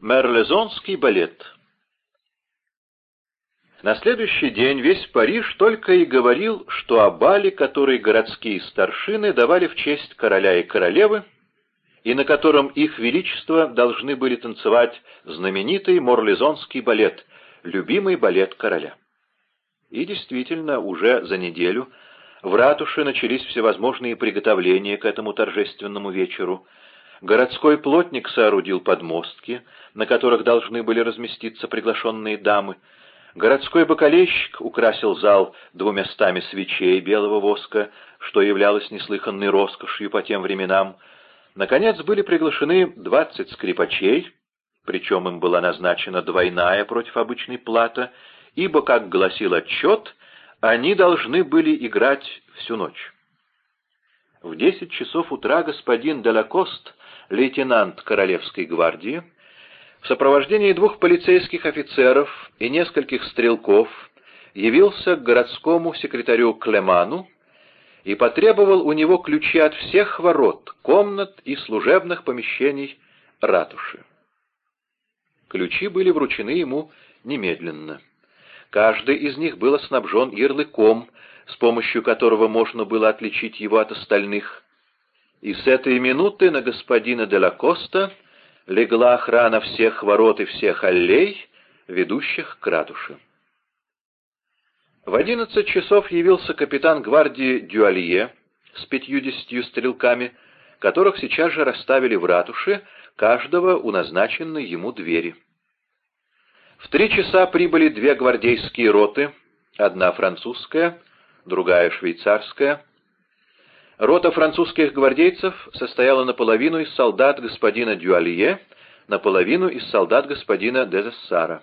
Мерлезонский балет На следующий день весь Париж только и говорил, что о бале, который городские старшины давали в честь короля и королевы, и на котором их величество должны были танцевать знаменитый морлезонский балет, любимый балет короля. И действительно, уже за неделю в ратуше начались всевозможные приготовления к этому торжественному вечеру. Городской плотник соорудил подмостки, на которых должны были разместиться приглашенные дамы. Городской бокалейщик украсил зал двумя стами свечей белого воска, что являлось неслыханной роскошью по тем временам, Наконец были приглашены 20 скрипачей, причем им была назначена двойная против обычной плата, ибо, как гласил отчет, они должны были играть всю ночь. В 10 часов утра господин Делакост, лейтенант Королевской гвардии, в сопровождении двух полицейских офицеров и нескольких стрелков явился к городскому секретарю Клеману и потребовал у него ключи от всех ворот, комнат и служебных помещений ратуши. Ключи были вручены ему немедленно. Каждый из них был снабжен ярлыком, с помощью которого можно было отличить его от остальных. И с этой минуты на господина де ла Коста легла охрана всех ворот и всех аллей, ведущих к ратуше. В одиннадцать часов явился капитан гвардии Дюалье с пятьюдесятью стрелками, которых сейчас же расставили в ратуше, каждого у назначенной ему двери. В три часа прибыли две гвардейские роты, одна французская, другая швейцарская. Рота французских гвардейцев состояла наполовину из солдат господина Дюалье, наполовину из солдат господина Дезессара.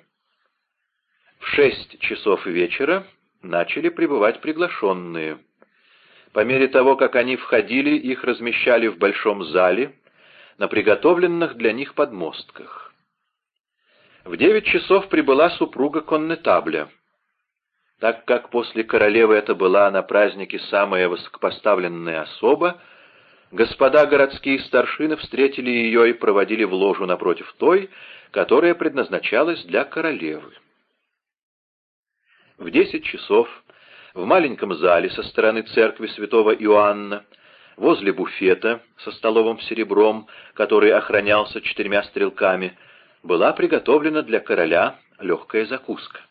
В шесть часов вечера начали прибывать приглашенные. По мере того, как они входили, их размещали в большом зале, на приготовленных для них подмостках. В девять часов прибыла супруга коннетабля. Так как после королевы это была на празднике самая высокопоставленная особа, господа городские старшины встретили ее и проводили в ложу напротив той, которая предназначалась для королевы. В десять часов в маленьком зале со стороны церкви святого Иоанна, возле буфета со столовым серебром, который охранялся четырьмя стрелками, была приготовлена для короля легкая закуска.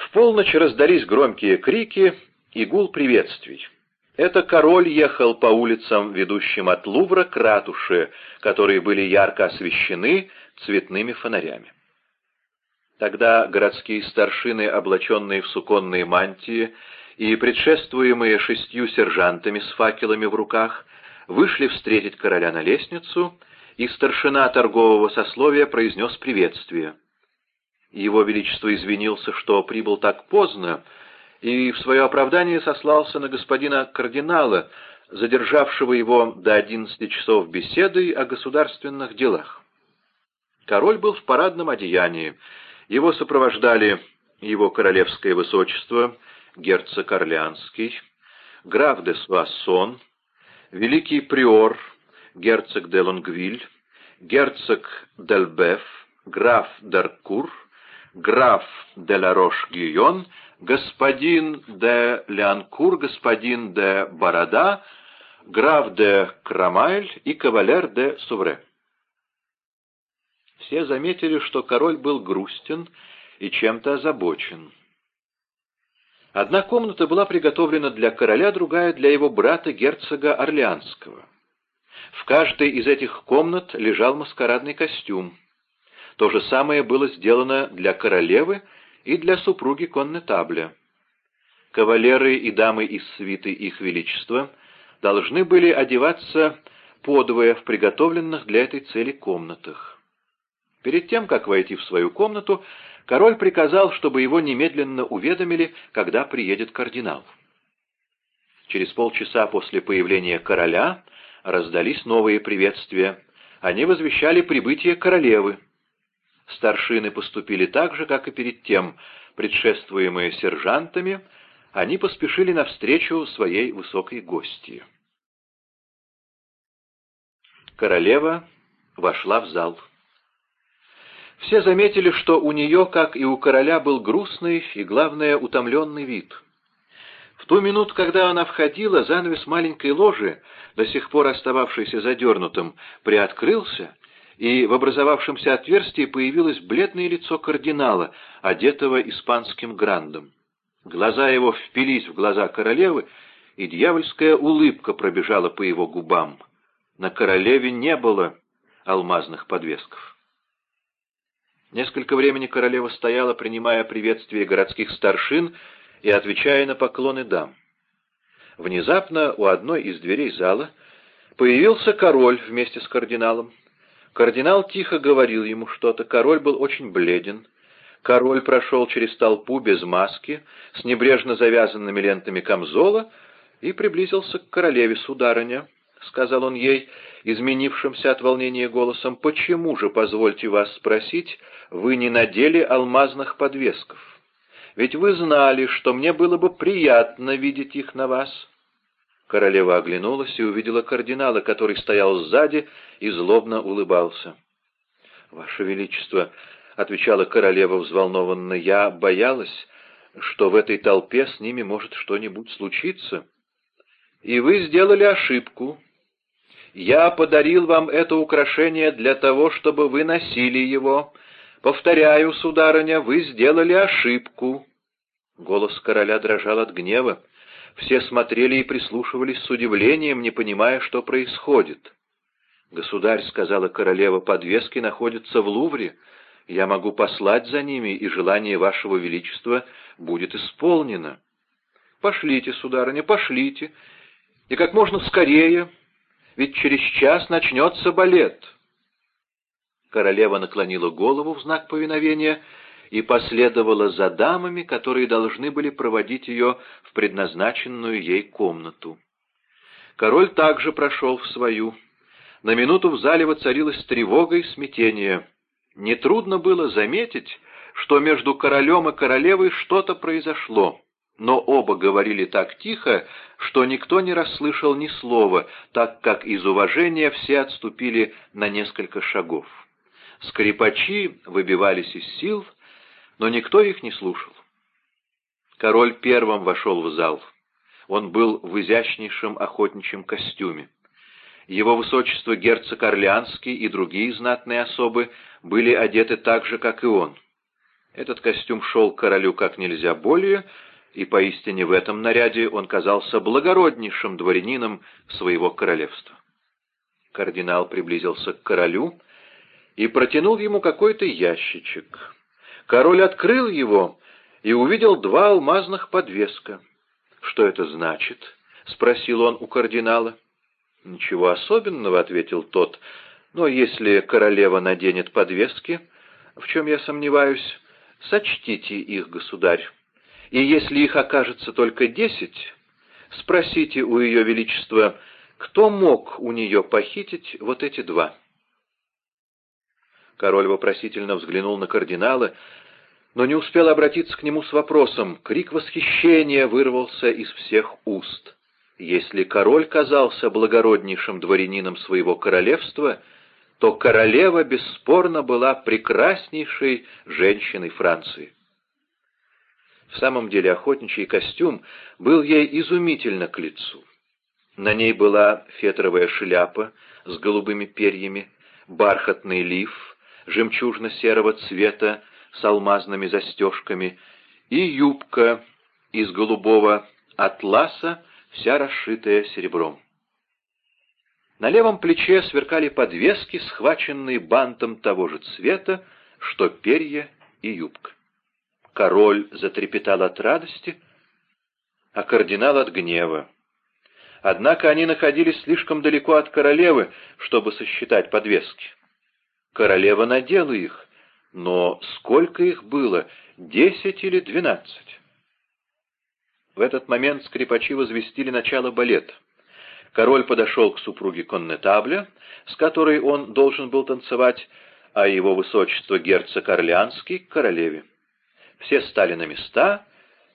В полночь раздались громкие крики и гул приветствий. Это король ехал по улицам, ведущим от Лувра к ратуше, которые были ярко освещены цветными фонарями. Тогда городские старшины, облаченные в суконные мантии и предшествуемые шестью сержантами с факелами в руках, вышли встретить короля на лестницу, и старшина торгового сословия произнес приветствие. Его Величество извинился, что прибыл так поздно, и в свое оправдание сослался на господина кардинала, задержавшего его до одиннадцати часов беседой о государственных делах. Король был в парадном одеянии, его сопровождали его королевское высочество, герцог Орлеанский, граф де Суассон, великий приор, герцог де Лонгвиль, герцог Дельбеф, граф Даркур, граф де Ларош-Гюйон, господин де Леанкур, господин де Борода, граф де Крамайль и кавалер де Сувре все заметили, что король был грустен и чем-то озабочен. Одна комната была приготовлена для короля, другая для его брата, герцога Орлеанского. В каждой из этих комнат лежал маскарадный костюм. То же самое было сделано для королевы и для супруги коннетабля. Кавалеры и дамы из свиты их величества должны были одеваться подвое в приготовленных для этой цели комнатах. Перед тем, как войти в свою комнату, король приказал, чтобы его немедленно уведомили, когда приедет кардинал. Через полчаса после появления короля раздались новые приветствия. Они возвещали прибытие королевы. Старшины поступили так же, как и перед тем, предшествуемые сержантами, они поспешили навстречу своей высокой гости. Королева вошла в зал. Все заметили, что у нее, как и у короля, был грустный и, главное, утомленный вид. В ту минуту, когда она входила, занавес маленькой ложи, до сих пор остававшийся задернутым, приоткрылся, и в образовавшемся отверстии появилось бледное лицо кардинала, одетого испанским грандом. Глаза его впились в глаза королевы, и дьявольская улыбка пробежала по его губам. На королеве не было алмазных подвесков. Несколько времени королева стояла, принимая приветствие городских старшин и отвечая на поклоны дам. Внезапно у одной из дверей зала появился король вместе с кардиналом. Кардинал тихо говорил ему что-то, король был очень бледен. Король прошел через толпу без маски, с небрежно завязанными лентами камзола, и приблизился к королеве, сударыня, — сказал он ей, изменившимся от волнения голосом, — почему же, позвольте вас спросить, вы не надели алмазных подвесков? Ведь вы знали, что мне было бы приятно видеть их на вас. Королева оглянулась и увидела кардинала, который стоял сзади и злобно улыбался. — Ваше Величество, — отвечала королева взволнованно, — я боялась, что в этой толпе с ними может что-нибудь случиться. — И вы сделали ошибку. Я подарил вам это украшение для того, чтобы вы носили его. Повторяю, сударыня, вы сделали ошибку. Голос короля дрожал от гнева. Все смотрели и прислушивались с удивлением, не понимая, что происходит. «Государь», — сказала королева, — «подвески находятся в Лувре. Я могу послать за ними, и желание вашего величества будет исполнено». «Пошлите, сударыня, пошлите, и как можно скорее, ведь через час начнется балет». Королева наклонила голову в знак повиновения и последовала за дамами, которые должны были проводить ее в предназначенную ей комнату. Король также прошел в свою. На минуту в зале воцарилась тревога и смятение. Нетрудно было заметить, что между королем и королевой что-то произошло, но оба говорили так тихо, что никто не расслышал ни слова, так как из уважения все отступили на несколько шагов. Скрипачи выбивались из сил, но никто их не слушал. Король первым вошел в зал. Он был в изящнейшем охотничьем костюме. Его высочество герцог Орлеанский и другие знатные особы были одеты так же, как и он. Этот костюм шел королю как нельзя более, и поистине в этом наряде он казался благороднейшим дворянином своего королевства. Кардинал приблизился к королю и протянул ему какой-то ящичек. Король открыл его и увидел два алмазных подвеска. «Что это значит?» — спросил он у кардинала. «Ничего особенного», — ответил тот, — «но если королева наденет подвески, в чем я сомневаюсь, сочтите их, государь, и если их окажется только десять, спросите у ее величества, кто мог у нее похитить вот эти два». Король вопросительно взглянул на кардинала, но не успел обратиться к нему с вопросом. Крик восхищения вырвался из всех уст. Если король казался благороднейшим дворянином своего королевства, то королева бесспорно была прекраснейшей женщиной Франции. В самом деле охотничий костюм был ей изумительно к лицу. На ней была фетровая шляпа с голубыми перьями, бархатный лиф, жемчужно-серого цвета с алмазными застежками и юбка из голубого атласа, вся расшитая серебром. На левом плече сверкали подвески, схваченные бантом того же цвета, что перья и юбка. Король затрепетал от радости, а кардинал от гнева. Однако они находились слишком далеко от королевы, чтобы сосчитать подвески. Королева надела их, но сколько их было, десять или двенадцать? В этот момент скрипачи возвестили начало балета. Король подошел к супруге Коннетабля, с которой он должен был танцевать, а его высочество герцог Орлеанский к королеве. Все стали на места,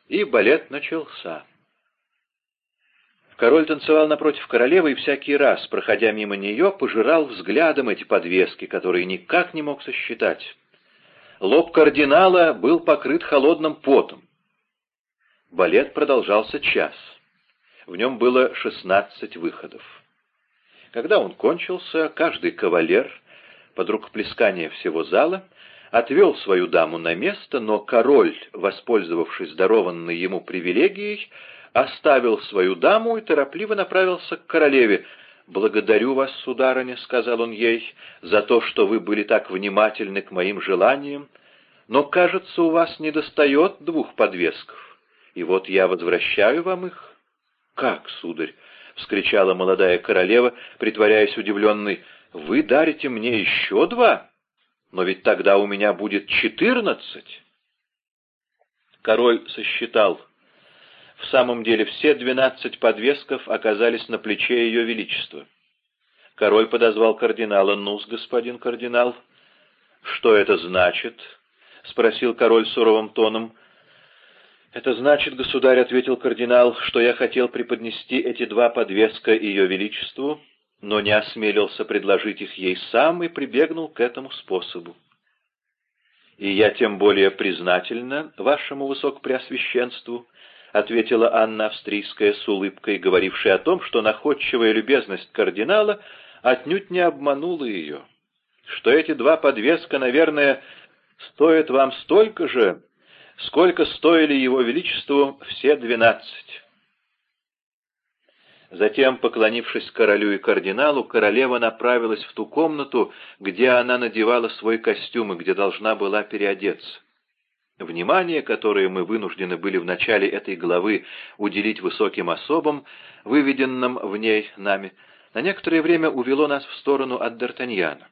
и балет начался. Король танцевал напротив королевы и всякий раз, проходя мимо нее, пожирал взглядом эти подвески, которые никак не мог сосчитать. Лоб кардинала был покрыт холодным потом. Балет продолжался час. В нем было шестнадцать выходов. Когда он кончился, каждый кавалер, под рукоплескание всего зала, отвел свою даму на место, но король, воспользовавшись дарованной ему привилегией, оставил свою даму и торопливо направился к королеве. «Благодарю вас, сударыня», — сказал он ей, — «за то, что вы были так внимательны к моим желаниям, но, кажется, у вас недостает двух подвесков, и вот я возвращаю вам их». «Как, сударь?» — вскричала молодая королева, притворяясь удивленной. «Вы дарите мне еще два? Но ведь тогда у меня будет четырнадцать». Король сосчитал. В самом деле все двенадцать подвесков оказались на плече ее величества. Король подозвал кардинала. ну господин кардинал, что это значит?» — спросил король суровым тоном. «Это значит, государь, — ответил кардинал, — что я хотел преподнести эти два подвеска Ее Величеству, но не осмелился предложить их ей сам и прибегнул к этому способу. И я тем более признательна вашему высокопреосвященству, — ответила Анна Австрийская с улыбкой, говорившая о том, что находчивая любезность кардинала отнюдь не обманула ее, что эти два подвеска, наверное, стоят вам столько же, сколько стоили его величеству все двенадцать. Затем, поклонившись королю и кардиналу, королева направилась в ту комнату, где она надевала свой костюм и где должна была переодеться. Внимание, которое мы вынуждены были в начале этой главы уделить высоким особам, выведенным в ней нами, на некоторое время увело нас в сторону от Д'Артаньяна.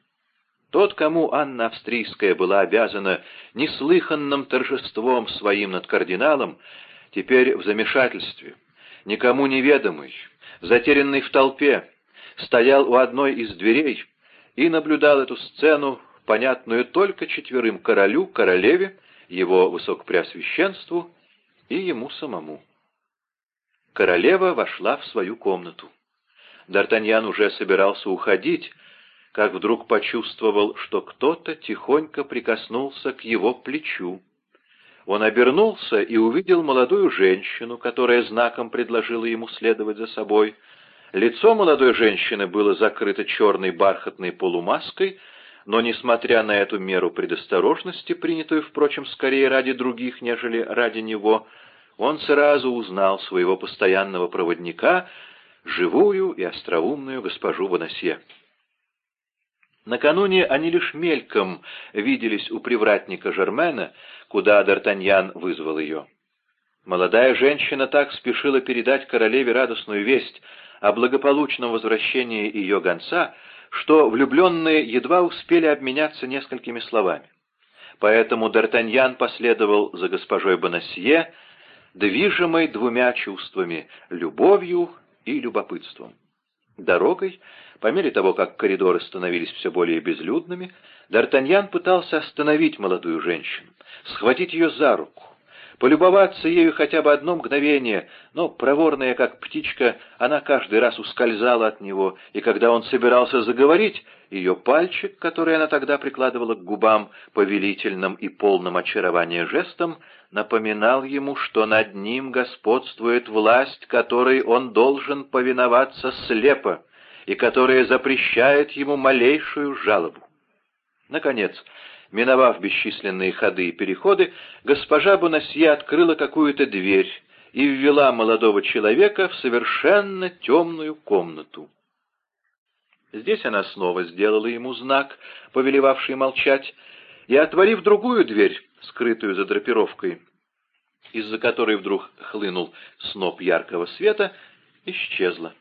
Тот, кому Анна Австрийская была обязана неслыханным торжеством своим над кардиналом, теперь в замешательстве, никому неведомый, затерянный в толпе, стоял у одной из дверей и наблюдал эту сцену, понятную только четверым королю, королеве, его высокопреосвященству и ему самому. Королева вошла в свою комнату. Д'Артаньян уже собирался уходить, как вдруг почувствовал, что кто-то тихонько прикоснулся к его плечу. Он обернулся и увидел молодую женщину, которая знаком предложила ему следовать за собой. Лицо молодой женщины было закрыто черной бархатной полумаской, но, несмотря на эту меру предосторожности, принятую, впрочем, скорее ради других, нежели ради него, он сразу узнал своего постоянного проводника, живую и остроумную госпожу Бонасье. Накануне они лишь мельком виделись у привратника Жермена, куда Д'Артаньян вызвал ее. Молодая женщина так спешила передать королеве радостную весть о благополучном возвращении ее гонца, что влюбленные едва успели обменяться несколькими словами. Поэтому Д'Артаньян последовал за госпожой Бонасье, движимой двумя чувствами — любовью и любопытством. Дорогой по мере того, как коридоры становились все более безлюдными, Д'Артаньян пытался остановить молодую женщину, схватить ее за руку, полюбоваться ею хотя бы одно мгновение, но, проворная как птичка, она каждый раз ускользала от него, и когда он собирался заговорить, ее пальчик, который она тогда прикладывала к губам повелительным и полным очарования жестом, напоминал ему, что над ним господствует власть, которой он должен повиноваться слепо, и которая запрещает ему малейшую жалобу. Наконец, миновав бесчисленные ходы и переходы, госпожа Бонасье открыла какую-то дверь и ввела молодого человека в совершенно темную комнату. Здесь она снова сделала ему знак, повелевавший молчать, и, отворив другую дверь, скрытую за драпировкой, из-за которой вдруг хлынул сноп яркого света, исчезла.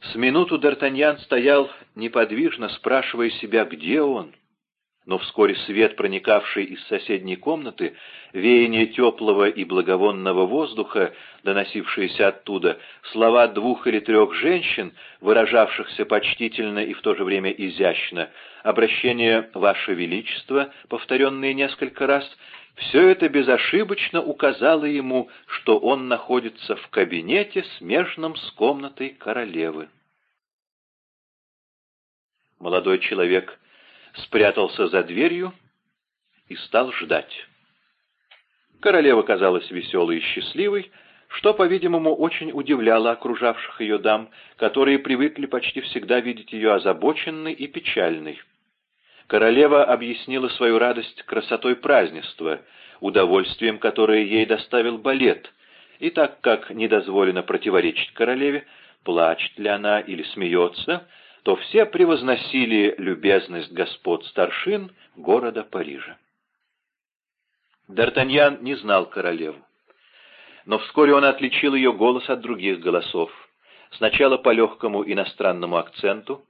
С минуту Д'Артаньян стоял неподвижно, спрашивая себя, где он. Но вскоре свет, проникавший из соседней комнаты, веяние теплого и благовонного воздуха, доносившиеся оттуда, слова двух или трех женщин, выражавшихся почтительно и в то же время изящно, обращение «Ваше Величество», повторенные несколько раз, все это безошибочно указало ему, что он находится в кабинете, смежном с комнатой королевы. Молодой человек спрятался за дверью и стал ждать. Королева казалась веселой и счастливой, что, по-видимому, очень удивляло окружавших ее дам, которые привыкли почти всегда видеть ее озабоченной и печальной. Королева объяснила свою радость красотой празднества, удовольствием, которое ей доставил балет, и так как не дозволено противоречить королеве, плачет ли она или смеется, то все превозносили любезность господ старшин города Парижа. Д'Артаньян не знал королеву. Но вскоре он отличил ее голос от других голосов. Сначала по легкому иностранному акценту,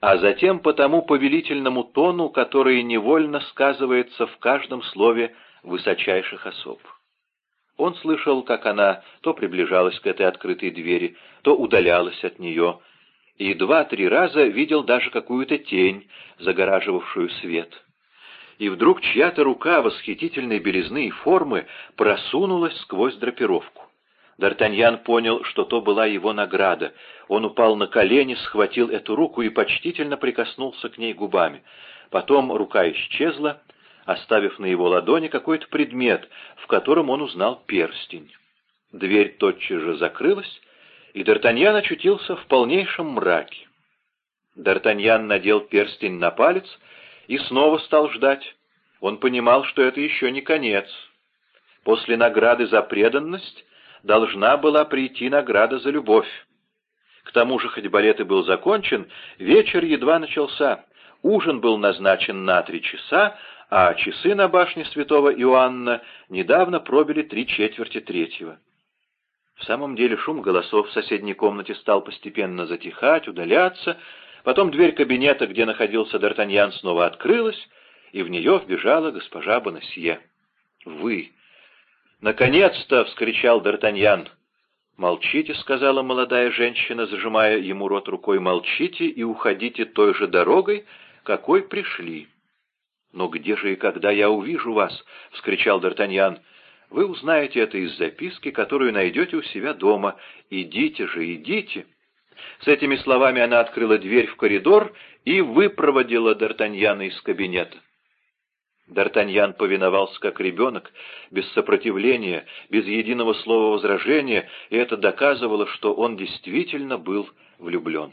а затем по тому повелительному тону, который невольно сказывается в каждом слове высочайших особ. Он слышал, как она то приближалась к этой открытой двери, то удалялась от нее, и два-три раза видел даже какую-то тень, загораживавшую свет и вдруг чья-то рука восхитительной белизны и формы просунулась сквозь драпировку. Д'Артаньян понял, что то была его награда. Он упал на колени, схватил эту руку и почтительно прикоснулся к ней губами. Потом рука исчезла, оставив на его ладони какой-то предмет, в котором он узнал перстень. Дверь тотчас же закрылась, и Д'Артаньян очутился в полнейшем мраке. Д'Артаньян надел перстень на палец и снова стал ждать. Он понимал, что это еще не конец. После награды за преданность должна была прийти награда за любовь. К тому же, хоть балет и был закончен, вечер едва начался. Ужин был назначен на три часа, а часы на башне святого Иоанна недавно пробили три четверти третьего. В самом деле шум голосов в соседней комнате стал постепенно затихать, удаляться, Потом дверь кабинета, где находился Д'Артаньян, снова открылась, и в нее вбежала госпожа Бонасье. «Вы!» «Наконец-то!» — вскричал Д'Артаньян. «Молчите», — сказала молодая женщина, зажимая ему рот рукой, — «молчите и уходите той же дорогой, какой пришли». «Но где же и когда я увижу вас?» — вскричал Д'Артаньян. «Вы узнаете это из записки, которую найдете у себя дома. Идите же, идите!» С этими словами она открыла дверь в коридор и выпроводила Д'Артаньяна из кабинета. Д'Артаньян повиновался как ребенок, без сопротивления, без единого слова возражения, и это доказывало, что он действительно был влюблен.